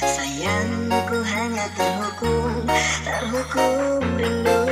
Sayangku hanya terhukum Terhukum rindu.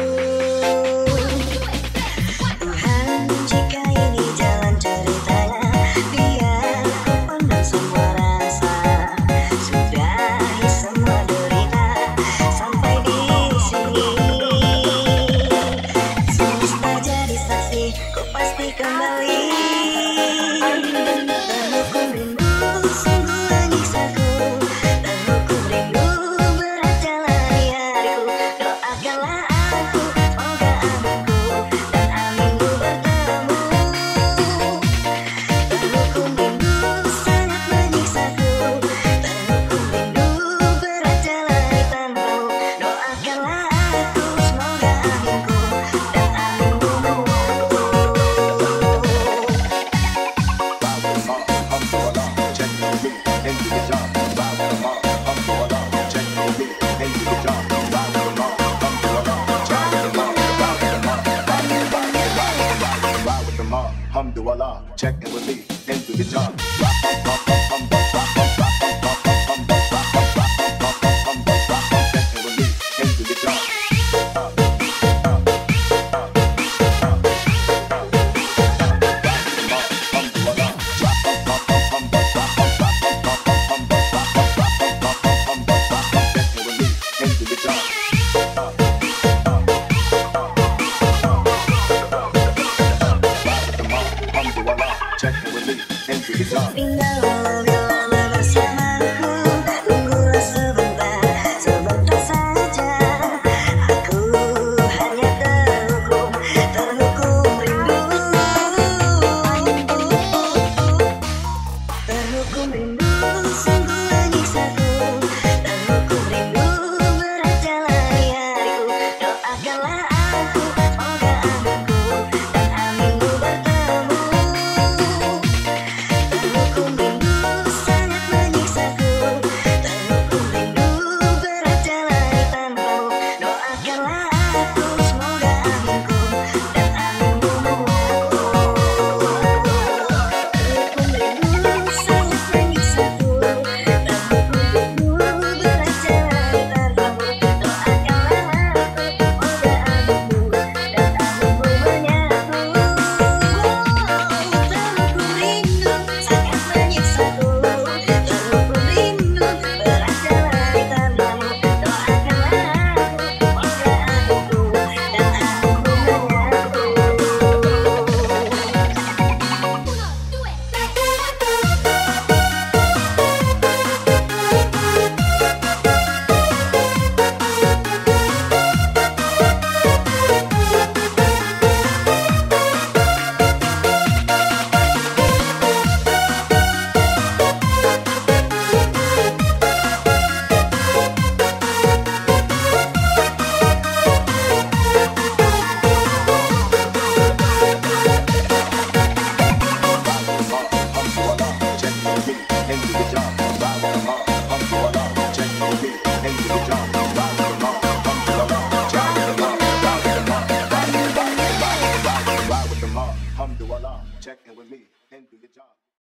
ma, hamdu Allah, check in with me, into the job. Peace out. Good job.